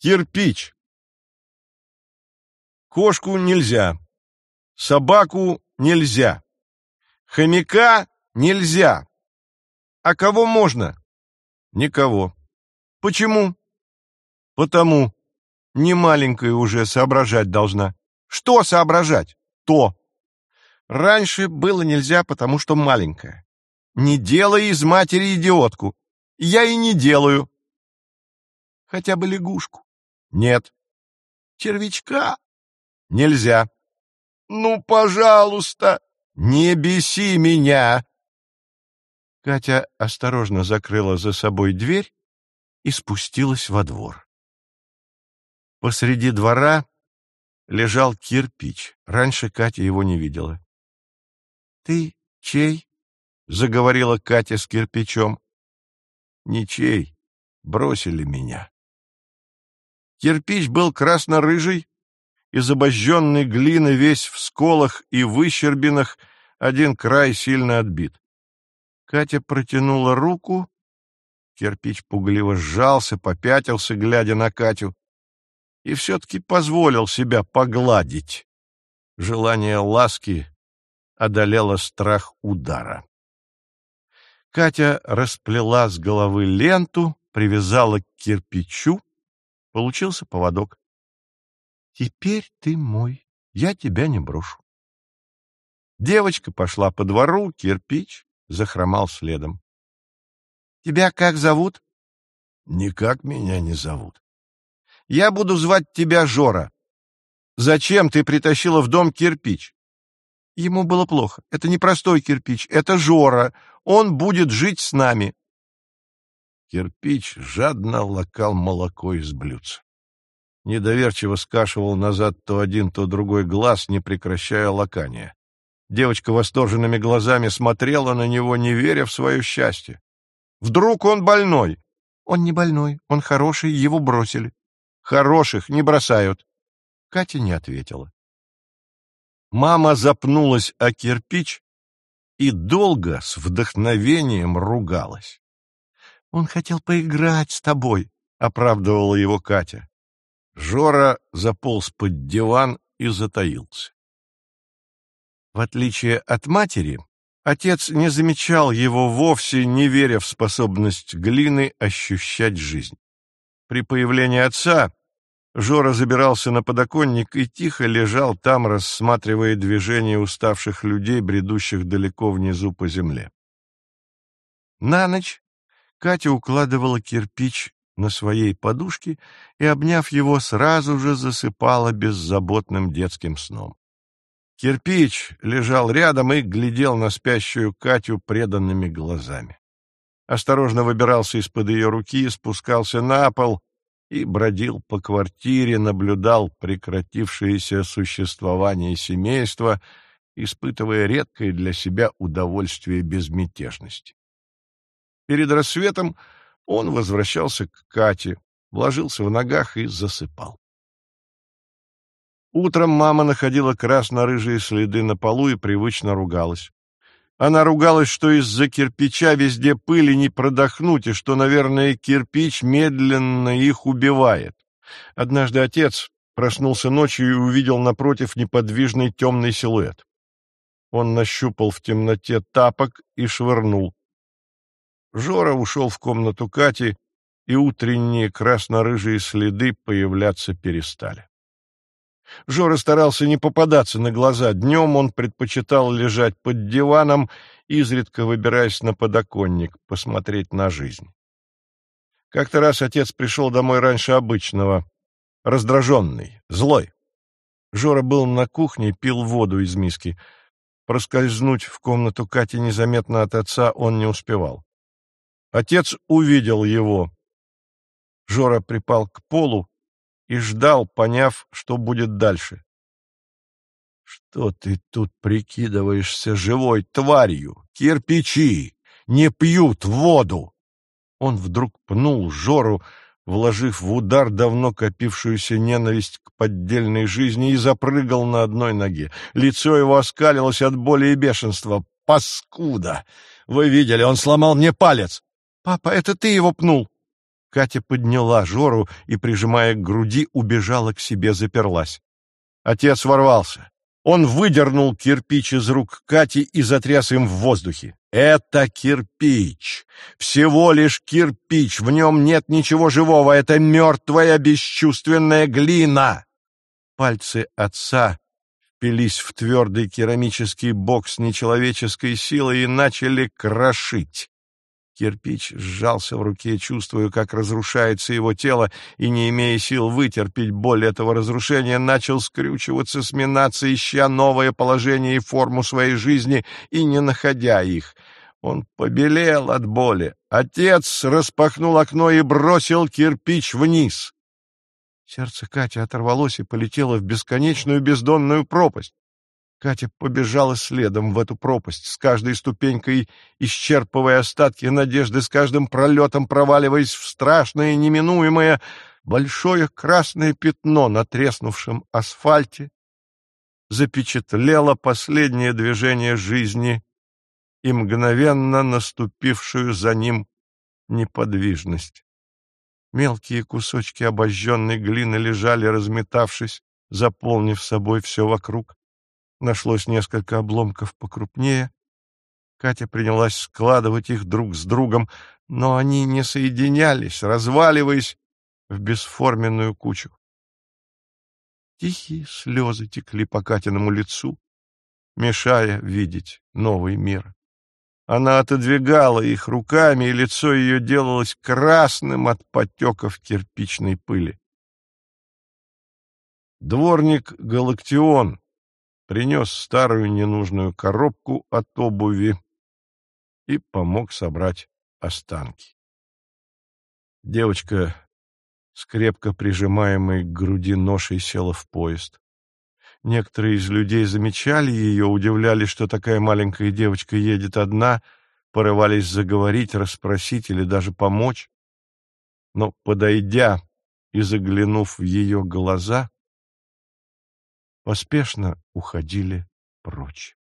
Кирпич. Кошку нельзя. Собаку нельзя. Хомяка нельзя. А кого можно? Никого. Почему? Потому. Не маленькая уже соображать должна. Что соображать? То. Раньше было нельзя, потому что маленькая. Не делай из матери идиотку. Я и не делаю. Хотя бы лягушку. Нет. Червячка? Нельзя. Ну, пожалуйста, не беси меня. Катя осторожно закрыла за собой дверь и спустилась во двор. Посреди двора лежал кирпич. Раньше Катя его не видела. — Ты чей? — заговорила Катя с кирпичом. — Ничей. Бросили меня. Кирпич был красно-рыжий, из обожженной глины весь в сколах и выщербинах, один край сильно отбит. Катя протянула руку, кирпич пугливо сжался, попятился, глядя на Катю, и все-таки позволил себя погладить. Желание ласки одолело страх удара. Катя расплела с головы ленту, привязала к кирпичу, Получился поводок. «Теперь ты мой, я тебя не брошу». Девочка пошла по двору, кирпич захромал следом. «Тебя как зовут?» «Никак меня не зовут». «Я буду звать тебя Жора. Зачем ты притащила в дом кирпич?» Ему было плохо. Это не простой кирпич, это Жора. Он будет жить с нами. Кирпич жадно лакал молоко из блюдца. Недоверчиво скашивал назад то один, то другой глаз, не прекращая лакания. Девочка восторженными глазами смотрела на него, не веря в свое счастье. Вдруг он больной? Он не больной, он хороший, его бросили. Хороших не бросают. Катя не ответила. Мама запнулась о кирпич и долго с вдохновением ругалась. Он хотел поиграть с тобой, — оправдывала его Катя. Жора заполз под диван и затаился. В отличие от матери, отец не замечал его вовсе, не веря в способность глины ощущать жизнь. При появлении отца Жора забирался на подоконник и тихо лежал там, рассматривая движения уставших людей, бредущих далеко внизу по земле. На ночь Катя укладывала кирпич на своей подушке и, обняв его, сразу же засыпала беззаботным детским сном. Кирпич лежал рядом и глядел на спящую Катю преданными глазами. Осторожно выбирался из-под ее руки, спускался на пол и бродил по квартире, наблюдал прекратившееся существование семейства, испытывая редкое для себя удовольствие безмятежности. Перед рассветом он возвращался к Кате, ложился в ногах и засыпал. Утром мама находила красно-рыжие следы на полу и привычно ругалась. Она ругалась, что из-за кирпича везде пыли не продохнуть, и что, наверное, кирпич медленно их убивает. Однажды отец проснулся ночью и увидел напротив неподвижный темный силуэт. Он нащупал в темноте тапок и швырнул. Жора ушел в комнату Кати, и утренние красно-рыжие следы появляться перестали. Жора старался не попадаться на глаза. Днем он предпочитал лежать под диваном, изредка выбираясь на подоконник, посмотреть на жизнь. Как-то раз отец пришел домой раньше обычного, раздраженный, злой. Жора был на кухне, пил воду из миски. Проскользнуть в комнату Кати незаметно от отца он не успевал. Отец увидел его. Жора припал к полу и ждал, поняв, что будет дальше. — Что ты тут прикидываешься живой тварью? Кирпичи! Не пьют воду! Он вдруг пнул Жору, вложив в удар давно копившуюся ненависть к поддельной жизни, и запрыгал на одной ноге. Лицо его оскалилось от боли и бешенства. «Паскуда! Вы видели, он сломал мне палец!» «Папа, это ты его пнул!» Катя подняла Жору и, прижимая к груди, убежала к себе, заперлась. Отец ворвался. Он выдернул кирпич из рук Кати и затряс им в воздухе. «Это кирпич! Всего лишь кирпич! В нем нет ничего живого! Это мертвая бесчувственная глина!» Пальцы отца впились в твердый керамический бок с нечеловеческой силой и начали крошить. Кирпич сжался в руке, чувствуя, как разрушается его тело, и, не имея сил вытерпеть боль этого разрушения, начал скрючиваться, сминаться, ища новое положение и форму своей жизни и не находя их. Он побелел от боли. Отец распахнул окно и бросил кирпич вниз. Сердце Кати оторвалось и полетело в бесконечную бездонную пропасть. Катя побежала следом в эту пропасть, с каждой ступенькой исчерпывая остатки надежды, с каждым пролетом проваливаясь в страшное, неминуемое, большое красное пятно на треснувшем асфальте, запечатлело последнее движение жизни и мгновенно наступившую за ним неподвижность. Мелкие кусочки обожженной глины лежали, разметавшись, заполнив собой все вокруг. Нашлось несколько обломков покрупнее. Катя принялась складывать их друг с другом, но они не соединялись, разваливаясь в бесформенную кучу. Тихие слезы текли по Катиному лицу, мешая видеть новый мир. Она отодвигала их руками, и лицо ее делалось красным от потеков кирпичной пыли. Дворник Галактион принес старую ненужную коробку от обуви и помог собрать останки. Девочка с крепко прижимаемой к груди ношей села в поезд. Некоторые из людей замечали ее, удивлялись, что такая маленькая девочка едет одна, порывались заговорить, расспросить или даже помочь. Но, подойдя и заглянув в ее глаза, поспешно уходили прочь.